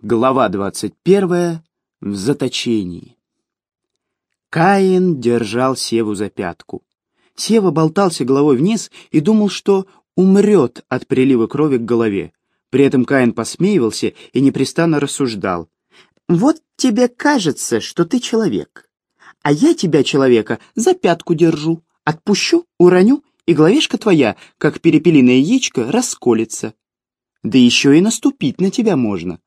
Глава 21. В заточении. Каин держал Севу за пятку. Сева болтался головой вниз и думал, что умрет от прилива крови к голове. При этом Каин посмеивался и непрестанно рассуждал. «Вот тебе кажется, что ты человек, а я тебя, человека, за пятку держу, отпущу, уроню, и головешка твоя, как перепелиное яичко, расколется. Да еще и наступить на тебя можно».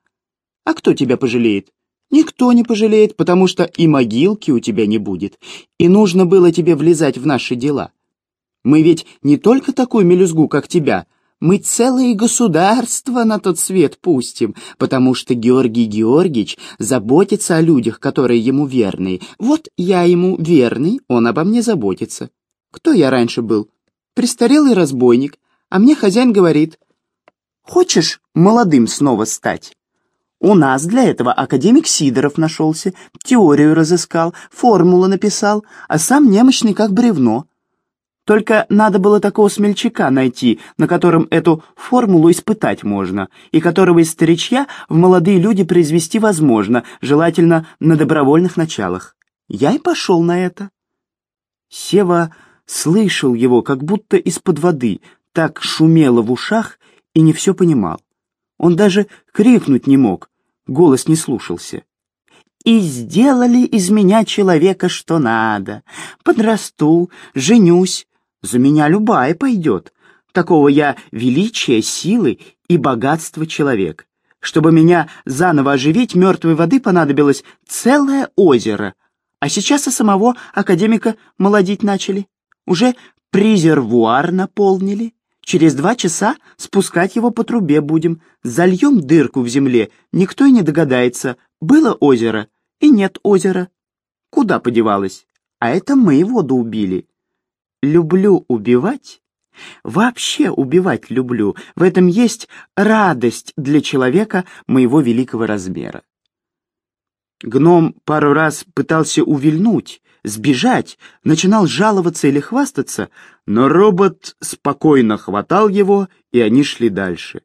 А кто тебя пожалеет? Никто не пожалеет, потому что и могилки у тебя не будет. И нужно было тебе влезать в наши дела. Мы ведь не только такую мелюзгу, как тебя, мы целое государство на тот свет пустим, потому что Георгий Георгиевич заботится о людях, которые ему верны. Вот я ему верный, он обо мне заботится. Кто я раньше был? Престарелый разбойник, а мне хозяин говорит, «Хочешь молодым снова стать?» У нас для этого академик Сидоров нашелся, теорию разыскал, формулу написал, а сам немощный как бревно. Только надо было такого смельчака найти, на котором эту формулу испытать можно, и которого из старичья в молодые люди произвести возможно, желательно на добровольных началах. Я и пошел на это. Сева слышал его, как будто из-под воды, так шумело в ушах и не все понимал. Он даже крикнуть не мог, голос не слушался. «И сделали из меня человека, что надо. Подрасту, женюсь, за меня любая пойдет. Такого я величия, силы и богатства человек. Чтобы меня заново оживить, мертвой воды понадобилось целое озеро. А сейчас и самого академика молодить начали. Уже презервуар наполнили. Через два часа спускать его по трубе будем. Зальем дырку в земле, никто и не догадается, было озеро и нет озера. Куда подевалось? А это мы воду убили. Люблю убивать. Вообще убивать люблю. В этом есть радость для человека моего великого размера. Гном пару раз пытался увильнуть, сбежать, начинал жаловаться или хвастаться, но робот спокойно хватал его, и они шли дальше.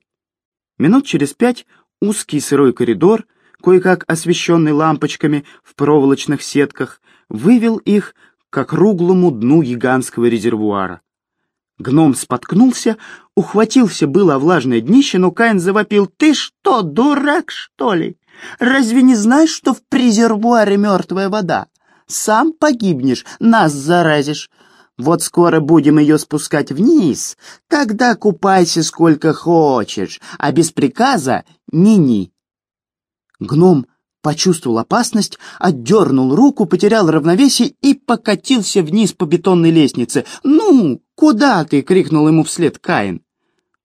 Минут через пять узкий сырой коридор, кое-как освещенный лампочками в проволочных сетках, вывел их к округлому дну гигантского резервуара. Гном споткнулся, ухватился было о влажное днище, но Каин завопил. «Ты что, дурак, что ли? Разве не знаешь, что в презервуаре мертвая вода? Сам погибнешь, нас заразишь. Вот скоро будем ее спускать вниз, тогда купайся сколько хочешь, а без приказа ни-ни». Гном почувствовал опасность, отдернул руку, потерял равновесие и покатился вниз по бетонной лестнице. «Ну, куда ты?» — крикнул ему вслед Каин.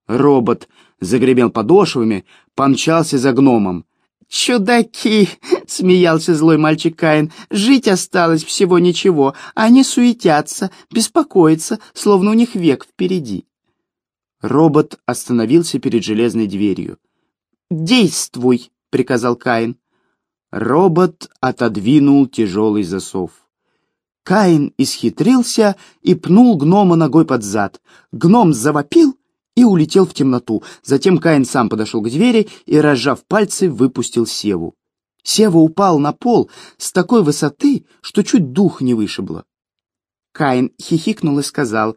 Робот загремел подошвами, помчался за гномом. «Чудаки!» — смеялся злой мальчик Каин. «Жить осталось всего ничего. Они суетятся, беспокоятся, словно у них век впереди». Робот остановился перед железной дверью. «Действуй!» — приказал Каин. Робот отодвинул тяжелый засов. Каин исхитрился и пнул гнома ногой под зад. Гном завопил и улетел в темноту. Затем Каин сам подошел к двери и, разжав пальцы, выпустил Севу. Сева упал на пол с такой высоты, что чуть дух не вышибло. Каин хихикнул и сказал,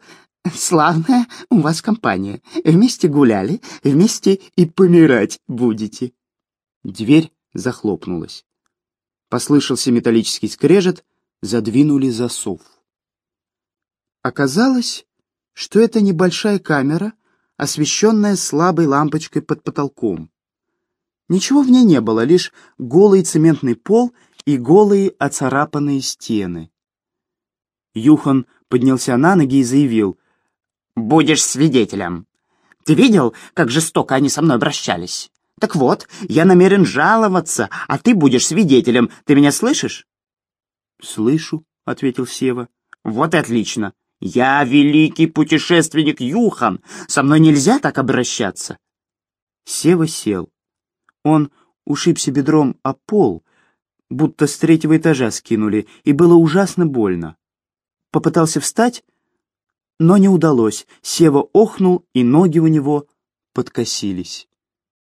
«Славная у вас компания. Вместе гуляли, вместе и помирать будете». Дверь захлопнулась. Послышался металлический скрежет, задвинули засов. Оказалось, что это небольшая камера, освещенная слабой лампочкой под потолком. Ничего в ней не было, лишь голый цементный пол и голые оцарапанные стены. Юхан поднялся на ноги и заявил, «Будешь свидетелем. Ты видел, как жестоко они со мной обращались? Так вот, я намерен жаловаться, а ты будешь свидетелем. Ты меня слышишь?» «Слышу», — ответил Сева. «Вот и отлично. «Я великий путешественник Юхан! Со мной нельзя так обращаться!» Сева сел. Он ушибся бедром о пол, будто с третьего этажа скинули, и было ужасно больно. Попытался встать, но не удалось. Сева охнул, и ноги у него подкосились.